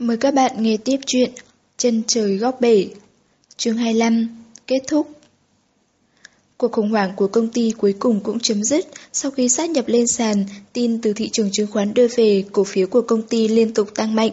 Mời các bạn nghe tiếp chuyện Chân trời góc bể Chương 25 Kết thúc Cuộc khủng hoảng của công ty cuối cùng cũng chấm dứt sau khi sát nhập lên sàn, tin từ thị trường chứng khoán đưa về, cổ phiếu của công ty liên tục tăng mạnh.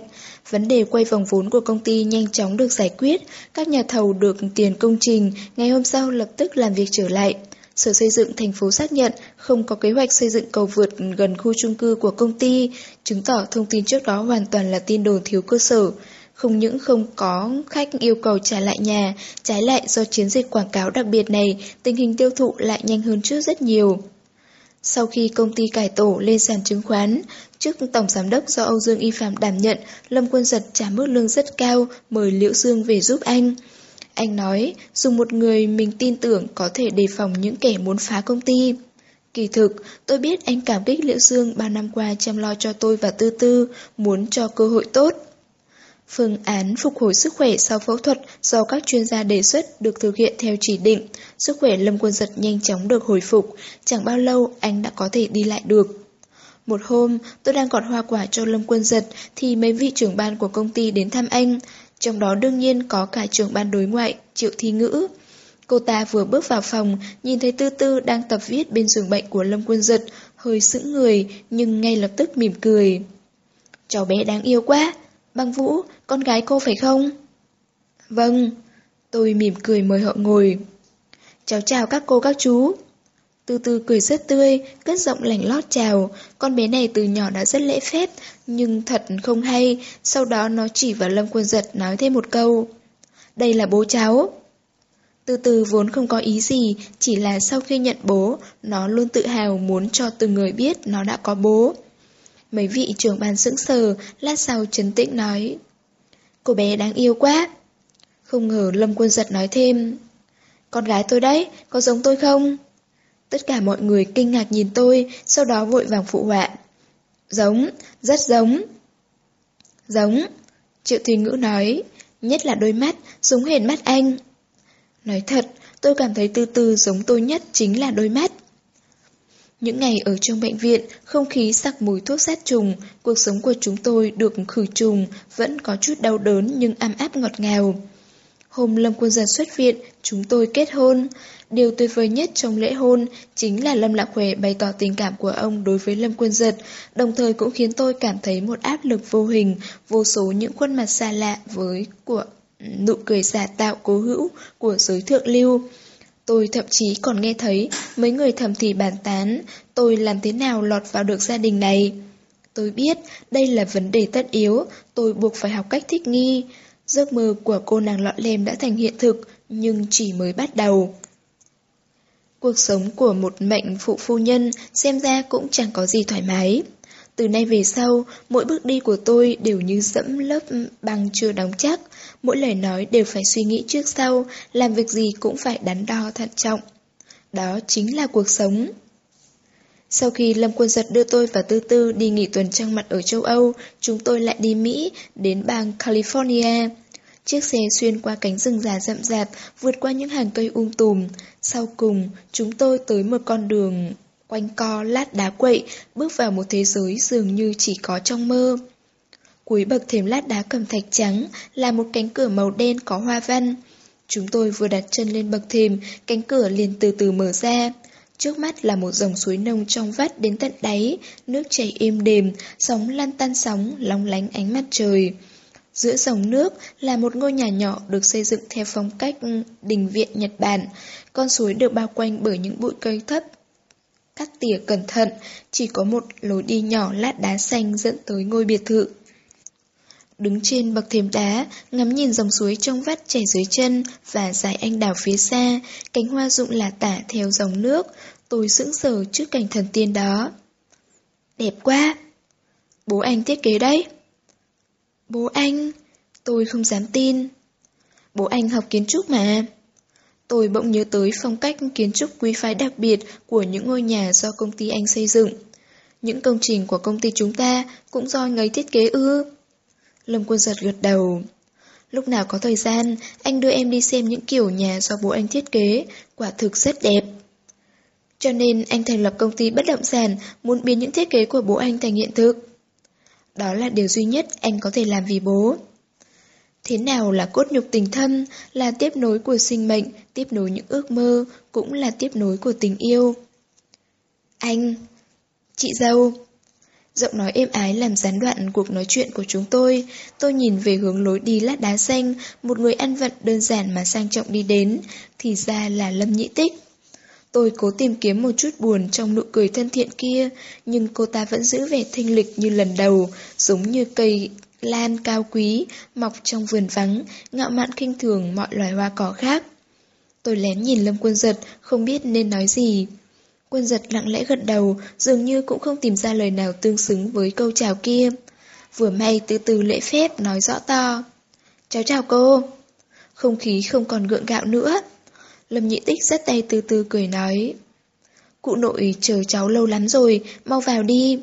Vấn đề quay vòng vốn của công ty nhanh chóng được giải quyết, các nhà thầu được tiền công trình, ngày hôm sau lập tức làm việc trở lại. Sở Xây dựng thành phố xác nhận không có kế hoạch xây dựng cầu vượt gần khu chung cư của công ty, chứng tỏ thông tin trước đó hoàn toàn là tin đồn thiếu cơ sở. Không những không có khách yêu cầu trả lại nhà, trái lại do chiến dịch quảng cáo đặc biệt này, tình hình tiêu thụ lại nhanh hơn trước rất nhiều. Sau khi công ty cải tổ lên sàn chứng khoán, trước tổng giám đốc do Âu Dương Y Phạm đảm nhận, Lâm Quân Giật trả mức lương rất cao, mời Liễu Dương về giúp anh. Anh nói, dùng một người mình tin tưởng có thể đề phòng những kẻ muốn phá công ty. Kỳ thực, tôi biết anh cảm kích Liễu Dương bao năm qua chăm lo cho tôi và Tư Tư, muốn cho cơ hội tốt. Phương án phục hồi sức khỏe sau phẫu thuật do các chuyên gia đề xuất được thực hiện theo chỉ định. Sức khỏe Lâm Quân Giật nhanh chóng được hồi phục, chẳng bao lâu anh đã có thể đi lại được. Một hôm, tôi đang gọt hoa quả cho Lâm Quân Giật thì mấy vị trưởng ban của công ty đến thăm anh. Trong đó đương nhiên có cả trưởng ban đối ngoại, Triệu Thi Ngữ. Cô ta vừa bước vào phòng, nhìn thấy Tư Tư đang tập viết bên giường bệnh của Lâm Quân Giật, hơi sững người nhưng ngay lập tức mỉm cười. Cháu bé đáng yêu quá, Băng Vũ, con gái cô phải không? Vâng, tôi mỉm cười mời họ ngồi. Cháu chào các cô các chú. Từ từ cười rất tươi, cất giọng lành lót chào. Con bé này từ nhỏ đã rất lễ phép, nhưng thật không hay. Sau đó nó chỉ vào Lâm Quân Giật nói thêm một câu. Đây là bố cháu. Từ từ vốn không có ý gì, chỉ là sau khi nhận bố, nó luôn tự hào muốn cho từng người biết nó đã có bố. Mấy vị trưởng ban sững sờ, lát sau chấn tĩnh nói. Cô bé đáng yêu quá. Không ngờ Lâm Quân Giật nói thêm. Con gái tôi đấy, có giống tôi không? Tất cả mọi người kinh ngạc nhìn tôi, sau đó vội vàng phụ họa. Giống, rất giống. Giống, Triệu Thùy Ngữ nói, nhất là đôi mắt, giống hệt mắt anh. Nói thật, tôi cảm thấy từ từ giống tôi nhất chính là đôi mắt. Những ngày ở trong bệnh viện, không khí sặc mùi thuốc sát trùng, cuộc sống của chúng tôi được khử trùng, vẫn có chút đau đớn nhưng ấm áp ngọt ngào. Hôm Lâm Quân Giật xuất viện, chúng tôi kết hôn. Điều tuyệt vời nhất trong lễ hôn chính là Lâm Lạc Huệ bày tỏ tình cảm của ông đối với Lâm Quân Giật, đồng thời cũng khiến tôi cảm thấy một áp lực vô hình, vô số những khuôn mặt xa lạ với của nụ cười giả tạo cố hữu của giới thượng lưu. Tôi thậm chí còn nghe thấy mấy người thầm thì bàn tán tôi làm thế nào lọt vào được gia đình này. Tôi biết đây là vấn đề tất yếu, tôi buộc phải học cách thích nghi. Giấc mơ của cô nàng lọ lem đã thành hiện thực, nhưng chỉ mới bắt đầu. Cuộc sống của một mệnh phụ phu nhân xem ra cũng chẳng có gì thoải mái. Từ nay về sau, mỗi bước đi của tôi đều như dẫm lớp băng chưa đóng chắc, mỗi lời nói đều phải suy nghĩ trước sau, làm việc gì cũng phải đắn đo thận trọng. Đó chính là cuộc sống. Sau khi Lâm Quân Giật đưa tôi và Tư Tư đi nghỉ tuần trăng mặt ở châu Âu, chúng tôi lại đi Mỹ, đến bang California. Chiếc xe xuyên qua cánh rừng già rậm rạp, vượt qua những hàng cây um tùm. Sau cùng, chúng tôi tới một con đường quanh co lát đá quậy, bước vào một thế giới dường như chỉ có trong mơ. Cuối bậc thềm lát đá cẩm thạch trắng là một cánh cửa màu đen có hoa văn. Chúng tôi vừa đặt chân lên bậc thềm, cánh cửa liền từ từ mở ra. Trước mắt là một dòng suối nông trong vắt đến tận đáy, nước chảy êm đềm, sóng lăn tan sóng, long lánh ánh mặt trời. Giữa dòng nước là một ngôi nhà nhỏ được xây dựng theo phong cách đình viện Nhật Bản. Con suối được bao quanh bởi những bụi cây thấp. Cắt tỉa cẩn thận, chỉ có một lối đi nhỏ lát đá xanh dẫn tới ngôi biệt thự. Đứng trên bậc thềm đá, ngắm nhìn dòng suối trong vắt chảy dưới chân và dải anh đào phía xa, cánh hoa rụng là tả theo dòng nước, tôi sững sờ trước cảnh thần tiên đó. Đẹp quá! Bố anh thiết kế đấy. Bố anh? Tôi không dám tin. Bố anh học kiến trúc mà. Tôi bỗng nhớ tới phong cách kiến trúc quý phái đặc biệt của những ngôi nhà do công ty anh xây dựng. Những công trình của công ty chúng ta cũng do ngấy thiết kế ư. Lâm Quân giật gật đầu. Lúc nào có thời gian, anh đưa em đi xem những kiểu nhà do bố anh thiết kế, quả thực rất đẹp. Cho nên anh thành lập công ty bất động sản, muốn biến những thiết kế của bố anh thành hiện thực. Đó là điều duy nhất anh có thể làm vì bố. Thế nào là cốt nhục tình thân, là tiếp nối của sinh mệnh, tiếp nối những ước mơ, cũng là tiếp nối của tình yêu. Anh, chị dâu, Giọng nói êm ái làm gián đoạn cuộc nói chuyện của chúng tôi. Tôi nhìn về hướng lối đi lát đá xanh, một người ăn vận đơn giản mà sang trọng đi đến, thì ra là Lâm Nhĩ Tích. Tôi cố tìm kiếm một chút buồn trong nụ cười thân thiện kia, nhưng cô ta vẫn giữ vẻ thanh lịch như lần đầu, giống như cây lan cao quý, mọc trong vườn vắng, ngạo mạn kinh thường mọi loài hoa cỏ khác. Tôi lén nhìn Lâm Quân Giật, không biết nên nói gì. Quân giật lặng lẽ gật đầu, dường như cũng không tìm ra lời nào tương xứng với câu chào kia. Vừa may từ từ lễ phép nói rõ to. Cháu chào cô. Không khí không còn gượng gạo nữa. Lâm nhị tích rất tay từ từ cười nói. Cụ nội chờ cháu lâu lắm rồi, mau vào đi.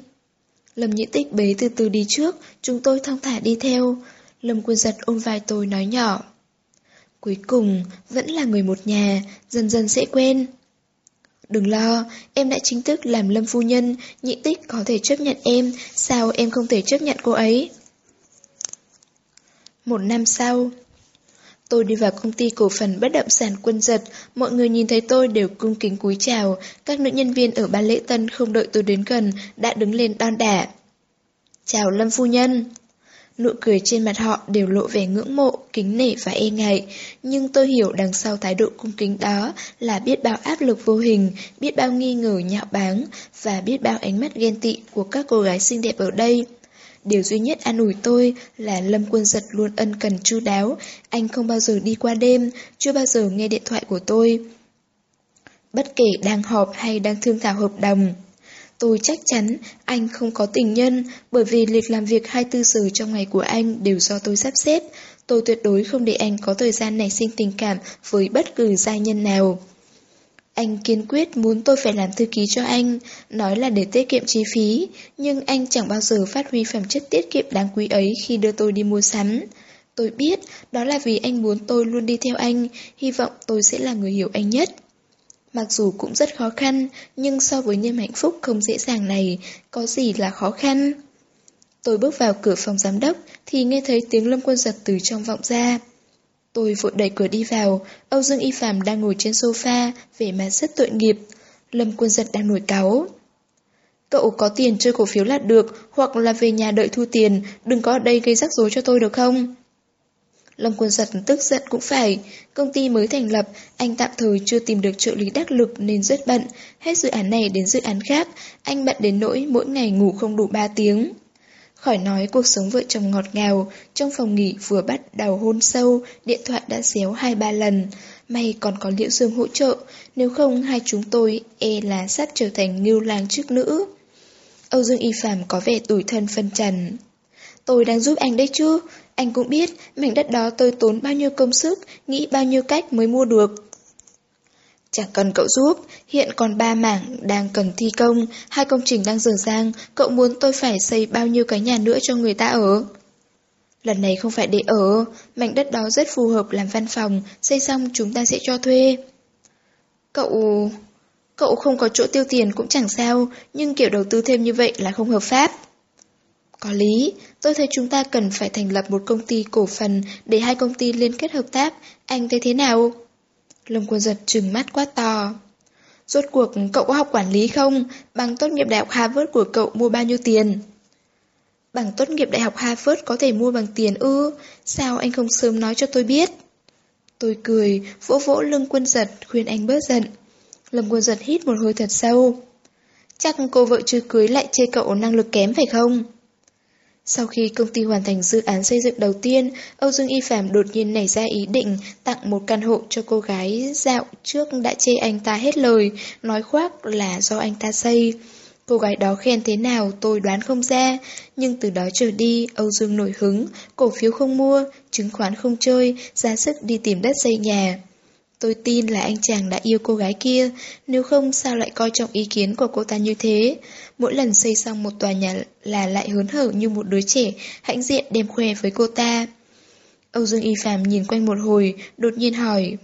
Lâm nhị tích bế từ từ đi trước, chúng tôi thong thả đi theo. Lâm quân giật ôm vai tôi nói nhỏ. Cuối cùng, vẫn là người một nhà, dần dần sẽ quên". Đừng lo, em đã chính thức làm lâm phu nhân, nhị tích có thể chấp nhận em, sao em không thể chấp nhận cô ấy? Một năm sau, tôi đi vào công ty cổ phần bất động sản quân giật, mọi người nhìn thấy tôi đều cung kính cúi chào, các nữ nhân viên ở ban lễ tân không đợi tôi đến gần, đã đứng lên đon đả. Chào lâm phu nhân. Nụ cười trên mặt họ đều lộ vẻ ngưỡng mộ, kính nể và e ngại, nhưng tôi hiểu đằng sau thái độ cung kính đó là biết bao áp lực vô hình, biết bao nghi ngờ nhạo báng và biết bao ánh mắt ghen tị của các cô gái xinh đẹp ở đây. Điều duy nhất an ủi tôi là Lâm Quân Giật luôn ân cần chu đáo, anh không bao giờ đi qua đêm, chưa bao giờ nghe điện thoại của tôi. Bất kể đang họp hay đang thương thảo hợp đồng, Tôi chắc chắn anh không có tình nhân, bởi vì lịch làm việc 24 giờ trong ngày của anh đều do tôi sắp xếp. Tôi tuyệt đối không để anh có thời gian nảy sinh tình cảm với bất cứ gia nhân nào. Anh kiên quyết muốn tôi phải làm thư ký cho anh, nói là để tiết kiệm chi phí, nhưng anh chẳng bao giờ phát huy phẩm chất tiết kiệm đáng quý ấy khi đưa tôi đi mua sắm. Tôi biết, đó là vì anh muốn tôi luôn đi theo anh, hy vọng tôi sẽ là người hiểu anh nhất. Mặc dù cũng rất khó khăn, nhưng so với niềm hạnh phúc không dễ dàng này, có gì là khó khăn? Tôi bước vào cửa phòng giám đốc thì nghe thấy tiếng lâm quân giật từ trong vọng ra. Tôi vội đẩy cửa đi vào, Âu Dương Y Phạm đang ngồi trên sofa, vẻ mặt rất tội nghiệp. Lâm quân giật đang nổi cáu. Cậu có tiền chơi cổ phiếu là được, hoặc là về nhà đợi thu tiền, đừng có ở đây gây rắc rối cho tôi được không? Lâm Quân Giật tức giận cũng phải, công ty mới thành lập, anh tạm thời chưa tìm được trợ lý đắc lực nên rất bận, hết dự án này đến dự án khác, anh bận đến nỗi mỗi ngày ngủ không đủ 3 tiếng. Khỏi nói cuộc sống vợ chồng ngọt ngào, trong phòng nghỉ vừa bắt đầu hôn sâu, điện thoại đã xéo hai ba lần. May còn có Liễu Dương hỗ trợ, nếu không hai chúng tôi e là sắp trở thành ngưu lang trước nữ. Âu Dương Y Phạm có vẻ tủi thân phân trần. Tôi đang giúp anh đấy chứ, anh cũng biết mảnh đất đó tôi tốn bao nhiêu công sức, nghĩ bao nhiêu cách mới mua được. Chẳng cần cậu giúp, hiện còn ba mảng đang cần thi công, hai công trình đang dở dang, cậu muốn tôi phải xây bao nhiêu cái nhà nữa cho người ta ở. Lần này không phải để ở, mảnh đất đó rất phù hợp làm văn phòng, xây xong chúng ta sẽ cho thuê. Cậu... Cậu không có chỗ tiêu tiền cũng chẳng sao, nhưng kiểu đầu tư thêm như vậy là không hợp pháp. Có lý, tôi thấy chúng ta cần phải thành lập một công ty cổ phần để hai công ty liên kết hợp tác. Anh thấy thế nào? Lâm Quân Giật trừng mắt quá to. Rốt cuộc cậu có học quản lý không? Bằng tốt nghiệp đại học Harvard của cậu mua bao nhiêu tiền? Bằng tốt nghiệp đại học Harvard có thể mua bằng tiền ư? Sao anh không sớm nói cho tôi biết? Tôi cười, vỗ vỗ lưng quân giật, khuyên anh bớt giận. Lâm quân giật hít một hơi thật sâu. Chắc cô vợ chưa cưới lại chê cậu năng lực kém phải không? Sau khi công ty hoàn thành dự án xây dựng đầu tiên, Âu Dương Y Phạm đột nhiên nảy ra ý định tặng một căn hộ cho cô gái dạo trước đã chê anh ta hết lời, nói khoác là do anh ta xây. Cô gái đó khen thế nào tôi đoán không ra, nhưng từ đó trở đi Âu Dương nổi hứng, cổ phiếu không mua, chứng khoán không chơi, ra sức đi tìm đất xây nhà. Tôi tin là anh chàng đã yêu cô gái kia, nếu không sao lại coi trọng ý kiến của cô ta như thế. Mỗi lần xây xong một tòa nhà là lại hớn hở như một đứa trẻ, hãnh diện đem khoe với cô ta. Âu Dương Y Phạm nhìn quanh một hồi, đột nhiên hỏi.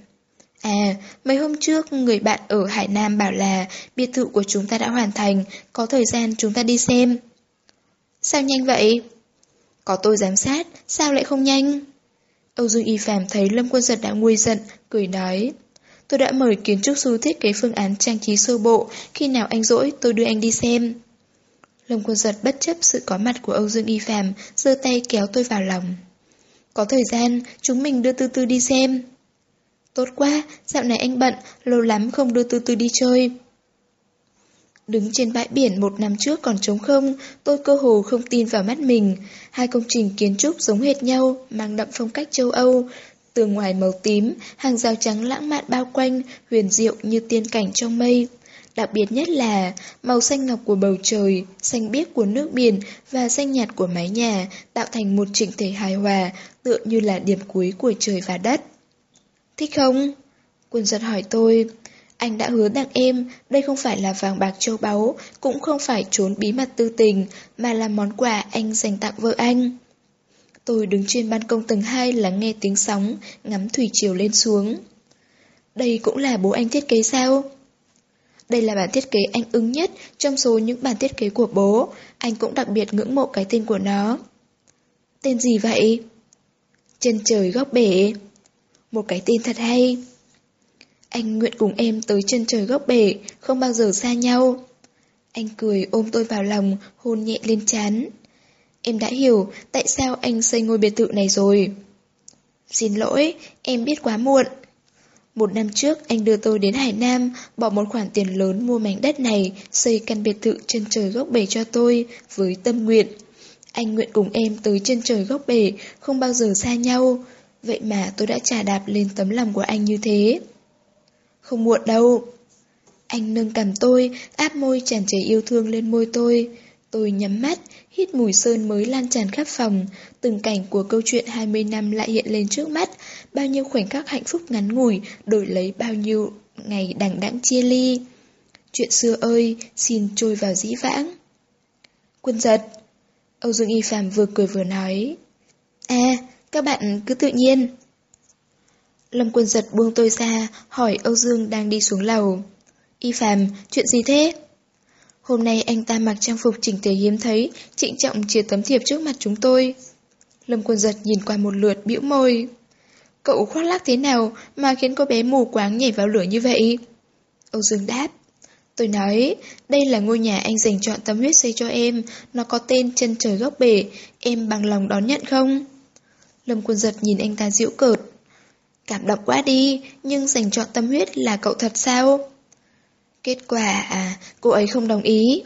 À, mấy hôm trước người bạn ở Hải Nam bảo là biệt thự của chúng ta đã hoàn thành, có thời gian chúng ta đi xem. Sao nhanh vậy? Có tôi giám sát, sao lại không nhanh? Âu Dương Y Phạm thấy Lâm Quân Giật đã nguôi giận, cười nói. Tôi đã mời kiến trúc sư thiết kế phương án trang trí sơ bộ, khi nào anh rỗi tôi đưa anh đi xem. Lâm Quân Giật bất chấp sự có mặt của Âu Dương Y Phạm, giơ tay kéo tôi vào lòng. Có thời gian, chúng mình đưa Tư Tư đi xem. Tốt quá, dạo này anh bận, lâu lắm không đưa Tư Tư đi chơi. Đứng trên bãi biển một năm trước còn trống không, tôi cơ hồ không tin vào mắt mình. Hai công trình kiến trúc giống hệt nhau, mang đậm phong cách châu Âu. Tường ngoài màu tím, hàng rào trắng lãng mạn bao quanh, huyền diệu như tiên cảnh trong mây. Đặc biệt nhất là màu xanh ngọc của bầu trời, xanh biếc của nước biển và xanh nhạt của mái nhà tạo thành một chỉnh thể hài hòa, tựa như là điểm cuối của trời và đất. Thích không? Quân giật hỏi tôi. Anh đã hứa tặng em, đây không phải là vàng bạc châu báu, cũng không phải trốn bí mật tư tình, mà là món quà anh dành tặng vợ anh. Tôi đứng trên ban công tầng 2 lắng nghe tiếng sóng, ngắm thủy triều lên xuống. Đây cũng là bố anh thiết kế sao? Đây là bản thiết kế anh ứng nhất trong số những bản thiết kế của bố, anh cũng đặc biệt ngưỡng mộ cái tên của nó. Tên gì vậy? Chân trời góc bể. Một cái tên thật hay. Anh nguyện cùng em tới chân trời góc bể, không bao giờ xa nhau. Anh cười ôm tôi vào lòng, hôn nhẹ lên chán. Em đã hiểu tại sao anh xây ngôi biệt thự này rồi. Xin lỗi, em biết quá muộn. Một năm trước anh đưa tôi đến Hải Nam, bỏ một khoản tiền lớn mua mảnh đất này, xây căn biệt thự chân trời góc bể cho tôi, với tâm nguyện. Anh nguyện cùng em tới chân trời góc bể, không bao giờ xa nhau. Vậy mà tôi đã trả đạp lên tấm lòng của anh như thế. Không muộn đâu. Anh nâng cầm tôi, áp môi tràn trề yêu thương lên môi tôi. Tôi nhắm mắt, hít mùi sơn mới lan tràn khắp phòng. Từng cảnh của câu chuyện 20 năm lại hiện lên trước mắt. Bao nhiêu khoảnh khắc hạnh phúc ngắn ngủi, đổi lấy bao nhiêu ngày đằng đẵng chia ly. Chuyện xưa ơi, xin trôi vào dĩ vãng. Quân giật. Âu Dương Y Phạm vừa cười vừa nói. À, các bạn cứ tự nhiên. Lâm quân giật buông tôi ra, hỏi Âu Dương đang đi xuống lầu. Y Phạm, chuyện gì thế? Hôm nay anh ta mặc trang phục chỉnh tề hiếm thấy, trịnh trọng chia tấm thiệp trước mặt chúng tôi. Lâm quân giật nhìn qua một lượt bĩu môi. Cậu khoác lác thế nào mà khiến cô bé mù quáng nhảy vào lửa như vậy? Âu Dương đáp. Tôi nói, đây là ngôi nhà anh dành chọn tâm huyết xây cho em, nó có tên chân trời góc bể, em bằng lòng đón nhận không? Lâm quân giật nhìn anh ta giễu cợt. Cảm động quá đi, nhưng dành chọn tâm huyết là cậu thật sao? Kết quả à, cô ấy không đồng ý.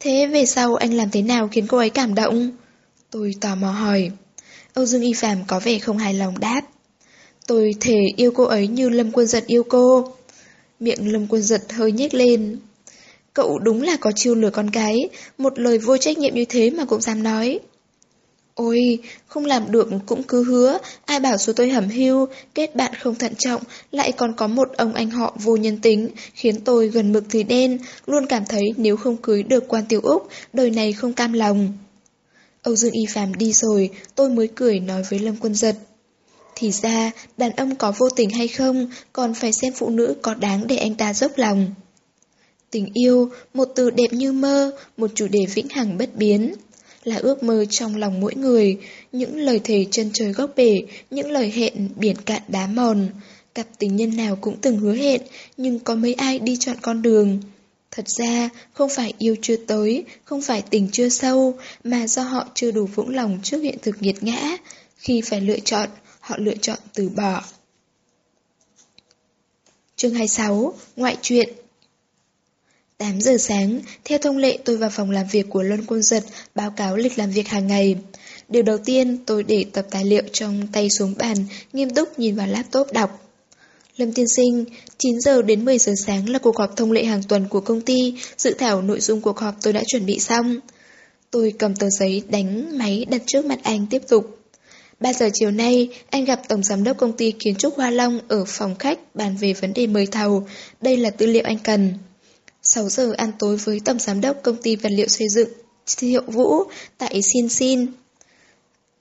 Thế về sau anh làm thế nào khiến cô ấy cảm động? Tôi tò mò hỏi. Âu Dương Y Phạm có vẻ không hài lòng đáp. Tôi thể yêu cô ấy như Lâm Quân Giật yêu cô. Miệng Lâm Quân Giật hơi nhếch lên. Cậu đúng là có chiêu lừa con cái một lời vô trách nhiệm như thế mà cũng dám nói. Ôi, không làm được cũng cứ hứa, ai bảo số tôi hẩm hưu, kết bạn không thận trọng, lại còn có một ông anh họ vô nhân tính, khiến tôi gần mực thì đen, luôn cảm thấy nếu không cưới được quan tiểu Úc, đời này không cam lòng. Âu Dương Y Phạm đi rồi, tôi mới cười nói với Lâm Quân Giật. Thì ra, đàn ông có vô tình hay không, còn phải xem phụ nữ có đáng để anh ta dốc lòng. Tình yêu, một từ đẹp như mơ, một chủ đề vĩnh hằng bất biến là ước mơ trong lòng mỗi người, những lời thề chân trời góc bể, những lời hẹn biển cạn đá mòn. Cặp tình nhân nào cũng từng hứa hẹn, nhưng có mấy ai đi chọn con đường. Thật ra, không phải yêu chưa tới, không phải tình chưa sâu, mà do họ chưa đủ vững lòng trước hiện thực nghiệt ngã. Khi phải lựa chọn, họ lựa chọn từ bỏ. Chương 26, Ngoại truyện 8 giờ sáng, theo thông lệ tôi vào phòng làm việc của Luân Quân Giật báo cáo lịch làm việc hàng ngày. Điều đầu tiên, tôi để tập tài liệu trong tay xuống bàn, nghiêm túc nhìn vào laptop đọc. Lâm tiên sinh, 9 giờ đến 10 giờ sáng là cuộc họp thông lệ hàng tuần của công ty, dự thảo nội dung cuộc họp tôi đã chuẩn bị xong. Tôi cầm tờ giấy đánh máy đặt trước mặt anh tiếp tục. 3 giờ chiều nay, anh gặp Tổng Giám đốc Công ty Kiến trúc Hoa Long ở phòng khách bàn về vấn đề mời thầu. Đây là tư liệu anh cần. 6 giờ ăn tối với Tổng Giám đốc Công ty Vật liệu xây dựng Thiệu Vũ tại Xin Xin.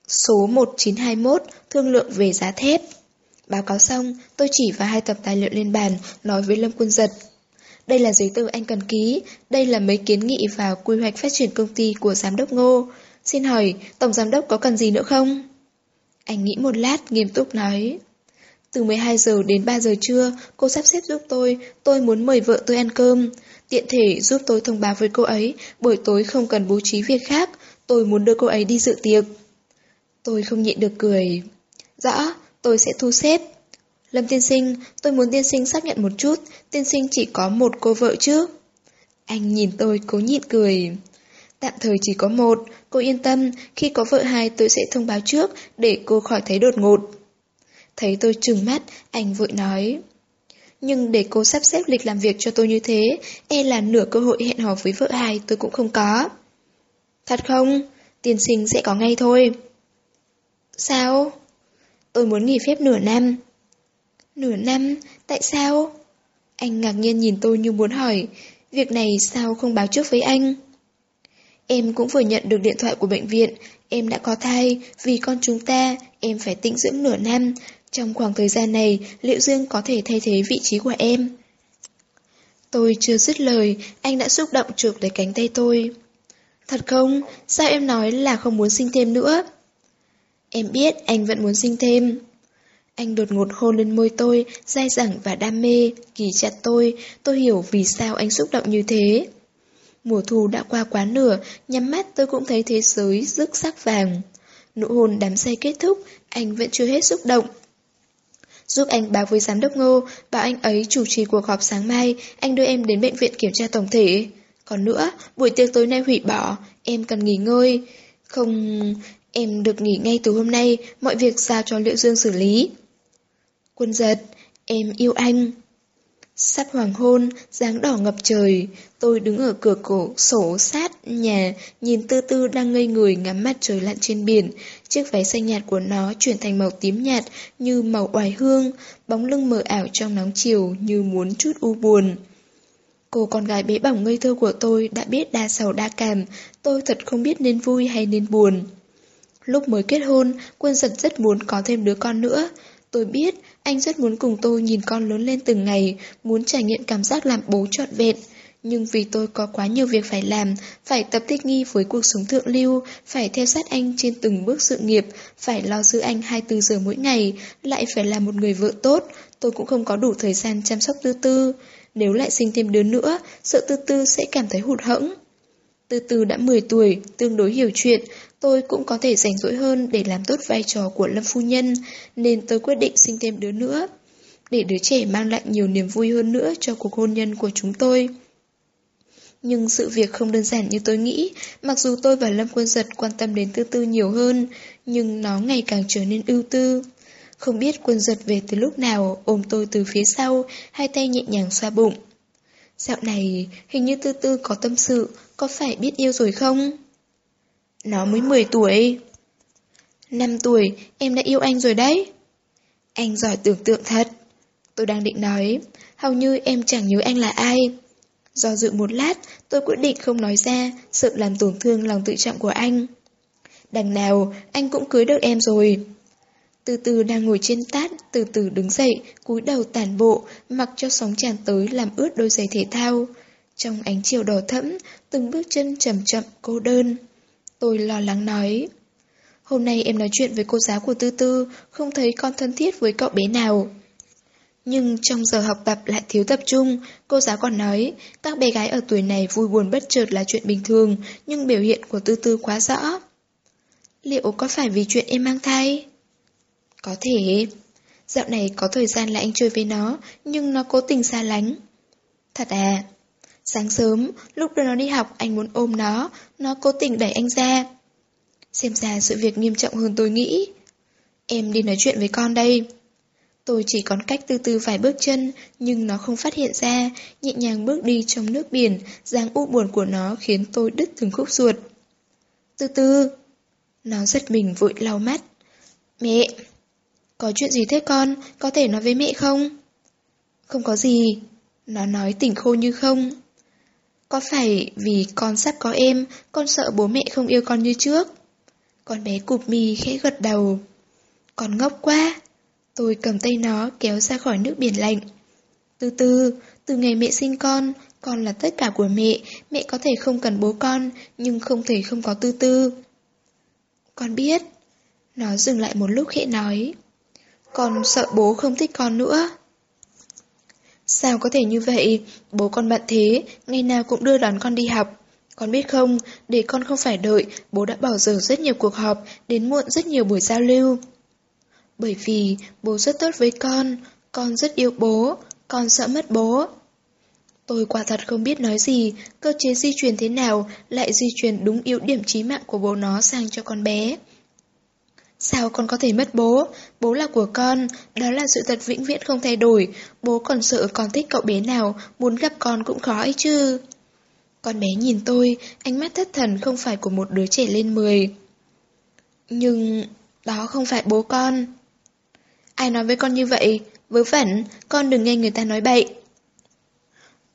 Số 1921, thương lượng về giá thép. Báo cáo xong, tôi chỉ vào hai tập tài liệu lên bàn, nói với Lâm Quân Giật. Đây là giấy tờ anh cần ký, đây là mấy kiến nghị vào quy hoạch phát triển công ty của Giám đốc Ngô. Xin hỏi, Tổng Giám Đốc có cần gì nữa không? Anh nghĩ một lát, nghiêm túc nói. Từ 12 giờ đến 3 giờ trưa, cô sắp xếp giúp tôi, tôi muốn mời vợ tôi ăn cơm. Tiện thể giúp tôi thông báo với cô ấy, buổi tối không cần bố trí việc khác, tôi muốn đưa cô ấy đi dự tiệc. Tôi không nhịn được cười. Rõ, tôi sẽ thu xếp. Lâm tiên sinh, tôi muốn tiên sinh xác nhận một chút, tiên sinh chỉ có một cô vợ chứ? Anh nhìn tôi cố nhịn cười. Tạm thời chỉ có một, cô yên tâm, khi có vợ hai tôi sẽ thông báo trước để cô khỏi thấy đột ngột. Thấy tôi trừng mắt, anh vội nói. Nhưng để cô sắp xếp lịch làm việc cho tôi như thế, e là nửa cơ hội hẹn hò với vợ hai tôi cũng không có. Thật không? tiền sinh sẽ có ngay thôi. Sao? Tôi muốn nghỉ phép nửa năm. Nửa năm? Tại sao? Anh ngạc nhiên nhìn tôi như muốn hỏi, việc này sao không báo trước với anh? Em cũng vừa nhận được điện thoại của bệnh viện, em đã có thai, vì con chúng ta, em phải tĩnh dưỡng nửa năm. Trong khoảng thời gian này, Liệu Dương có thể thay thế vị trí của em? Tôi chưa dứt lời, anh đã xúc động chụp lấy cánh tay tôi. Thật không? Sao em nói là không muốn sinh thêm nữa? Em biết anh vẫn muốn sinh thêm. Anh đột ngột hôn lên môi tôi, dai dẳng và đam mê, kỳ chặt tôi, tôi hiểu vì sao anh xúc động như thế. Mùa thu đã qua quá nửa, nhắm mắt tôi cũng thấy thế giới rực sắc vàng. Nụ hôn đám say kết thúc, anh vẫn chưa hết xúc động. Giúp anh báo với giám đốc Ngô, bảo anh ấy chủ trì cuộc họp sáng mai, anh đưa em đến bệnh viện kiểm tra tổng thể. Còn nữa, buổi tiệc tối nay hủy bỏ, em cần nghỉ ngơi. Không, em được nghỉ ngay từ hôm nay, mọi việc giao cho Liệu Dương xử lý. Quân giật, em yêu anh. Sắp hoàng hôn, dáng đỏ ngập trời, tôi đứng ở cửa cổ sổ sát nhà, nhìn tư tư đang ngây người ngắm mặt trời lặn trên biển. Chiếc váy xanh nhạt của nó chuyển thành màu tím nhạt như màu oải hương, bóng lưng mờ ảo trong nắng chiều như muốn chút u buồn. Cô con gái bế bỏng ngây thơ của tôi đã biết đa sầu đa cảm, tôi thật không biết nên vui hay nên buồn. Lúc mới kết hôn, quân giật rất muốn có thêm đứa con nữa. Tôi biết anh rất muốn cùng tôi nhìn con lớn lên từng ngày, muốn trải nghiệm cảm giác làm bố trọn vẹn. Nhưng vì tôi có quá nhiều việc phải làm, phải tập thích nghi với cuộc sống thượng lưu, phải theo sát anh trên từng bước sự nghiệp, phải lo giữ anh 24 giờ mỗi ngày, lại phải là một người vợ tốt, tôi cũng không có đủ thời gian chăm sóc tư tư. Nếu lại sinh thêm đứa nữa, sợ tư tư sẽ cảm thấy hụt hẫng. Tư tư đã 10 tuổi, tương đối hiểu chuyện, tôi cũng có thể rảnh rỗi hơn để làm tốt vai trò của Lâm Phu Nhân, nên tôi quyết định sinh thêm đứa nữa. Để đứa trẻ mang lại nhiều niềm vui hơn nữa cho cuộc hôn nhân của chúng tôi. Nhưng sự việc không đơn giản như tôi nghĩ, mặc dù tôi và Lâm Quân Giật quan tâm đến tư tư nhiều hơn, nhưng nó ngày càng trở nên ưu tư. Không biết Quân Giật về từ lúc nào, ôm tôi từ phía sau, hai tay nhẹ nhàng xoa bụng. Dạo này, hình như tư tư có tâm sự, có phải biết yêu rồi không? Nó mới 10 tuổi. 5 tuổi, em đã yêu anh rồi đấy. Anh giỏi tưởng tượng thật. Tôi đang định nói, hầu như em chẳng nhớ anh là ai. Do dự một lát, tôi quyết định không nói ra, sợ làm tổn thương lòng tự trọng của anh. Đằng nào, anh cũng cưới được em rồi. Từ từ đang ngồi trên tát, từ từ đứng dậy, cúi đầu tản bộ, mặc cho sóng tràn tới làm ướt đôi giày thể thao. Trong ánh chiều đỏ thẫm, từng bước chân chậm chậm cô đơn. Tôi lo lắng nói. Hôm nay em nói chuyện với cô giáo của Tư Tư, không thấy con thân thiết với cậu bé nào. Nhưng trong giờ học tập lại thiếu tập trung, cô giáo còn nói, các bé gái ở tuổi này vui buồn bất chợt là chuyện bình thường, nhưng biểu hiện của Tư Tư quá rõ. Liệu có phải vì chuyện em mang thai? Có thể. Dạo này có thời gian là anh chơi với nó, nhưng nó cố tình xa lánh. Thật à? Sáng sớm, lúc đưa nó đi học anh muốn ôm nó, nó cố tình đẩy anh ra. Xem ra sự việc nghiêm trọng hơn tôi nghĩ. Em đi nói chuyện với con đây. Tôi chỉ còn cách từ từ vài bước chân, nhưng nó không phát hiện ra, nhẹ nhàng bước đi trong nước biển, dáng u buồn của nó khiến tôi đứt từng khúc ruột. Từ từ, nó giật mình vội lau mắt. Mẹ, có chuyện gì thế con, có thể nói với mẹ không? Không có gì, nó nói tỉnh khô như không. Có phải vì con sắp có em, con sợ bố mẹ không yêu con như trước? Con bé cụp mì khẽ gật đầu. Con ngốc quá. Tôi cầm tay nó kéo ra khỏi nước biển lạnh. Từ từ, từ ngày mẹ sinh con, con là tất cả của mẹ, mẹ có thể không cần bố con, nhưng không thể không có tư tư. Con biết. Nó dừng lại một lúc khẽ nói. Con sợ bố không thích con nữa. Sao có thể như vậy? Bố con bận thế, ngày nào cũng đưa đón con đi học. Con biết không, để con không phải đợi, bố đã bỏ giờ rất nhiều cuộc họp, đến muộn rất nhiều buổi giao lưu. Bởi vì bố rất tốt với con, con rất yêu bố, con sợ mất bố. Tôi quả thật không biết nói gì, cơ chế di truyền thế nào lại di truyền đúng yếu điểm chí mạng của bố nó sang cho con bé. Sao con có thể mất bố? Bố là của con, đó là sự thật vĩnh viễn không thay đổi. Bố còn sợ con thích cậu bé nào, muốn gặp con cũng khó ấy chứ. Con bé nhìn tôi, ánh mắt thất thần không phải của một đứa trẻ lên 10. Nhưng đó không phải bố con. Ai nói với con như vậy? Vớ vẩn, con đừng nghe người ta nói bậy.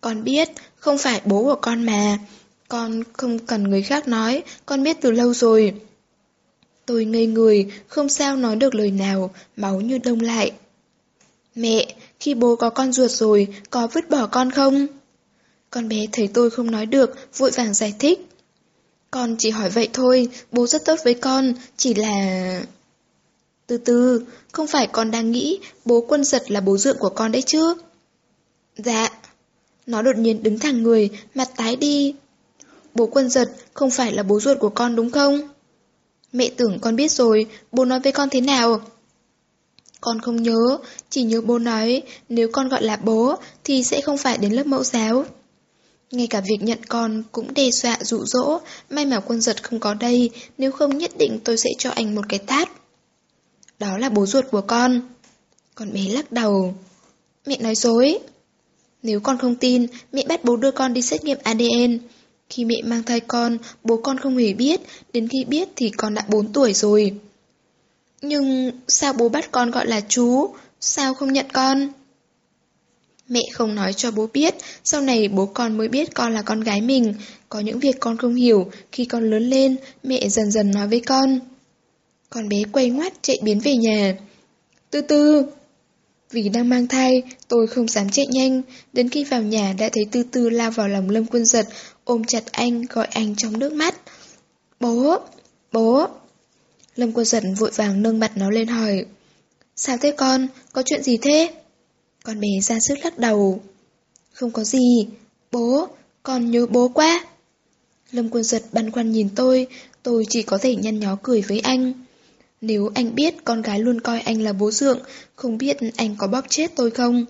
Con biết, không phải bố của con mà. Con không cần người khác nói, con biết từ lâu rồi. Tôi ngây người, không sao nói được lời nào, máu như đông lại. Mẹ, khi bố có con ruột rồi, có vứt bỏ con không? Con bé thấy tôi không nói được, vội vàng giải thích. Con chỉ hỏi vậy thôi, bố rất tốt với con, chỉ là... Từ từ, không phải con đang nghĩ bố quân giật là bố dượng của con đấy chứ? Dạ. Nó đột nhiên đứng thẳng người, mặt tái đi. Bố quân giật không phải là bố ruột của con đúng không? Mẹ tưởng con biết rồi, bố nói với con thế nào? Con không nhớ, chỉ nhớ bố nói nếu con gọi là bố thì sẽ không phải đến lớp mẫu giáo. Ngay cả việc nhận con cũng đe dọa dụ dỗ, may mà quân giật không có đây, nếu không nhất định tôi sẽ cho anh một cái tát. Đó là bố ruột của con. Con bé lắc đầu. Mẹ nói dối. Nếu con không tin, mẹ bắt bố đưa con đi xét nghiệm ADN. Khi mẹ mang thai con, bố con không hề biết, đến khi biết thì con đã 4 tuổi rồi. Nhưng sao bố bắt con gọi là chú? Sao không nhận con? Mẹ không nói cho bố biết, sau này bố con mới biết con là con gái mình. Có những việc con không hiểu, khi con lớn lên, mẹ dần dần nói với con. Con bé quay ngoắt chạy biến về nhà. Từ từ. Vì đang mang thai, tôi không dám chạy nhanh. Đến khi vào nhà đã thấy Tư Tư lao vào lòng Lâm Quân Giật, ôm chặt anh, gọi anh trong nước mắt. Bố! Bố! Lâm Quân Giật vội vàng nâng mặt nó lên hỏi. Sao thế con? Có chuyện gì thế? Con bé ra sức lắc đầu. Không có gì. Bố, con nhớ bố quá. Lâm Quân Giật băn khoăn nhìn tôi, tôi chỉ có thể nhăn nhó cười với anh. Nếu anh biết con gái luôn coi anh là bố dượng, không biết anh có bóp chết tôi không?